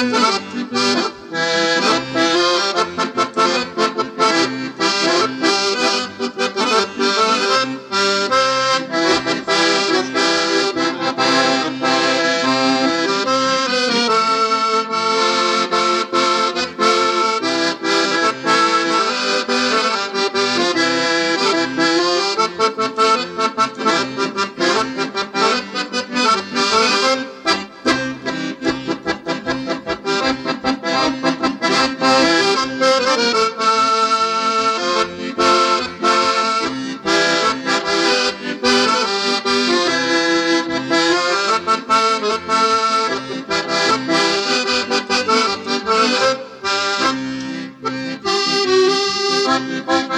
thank Música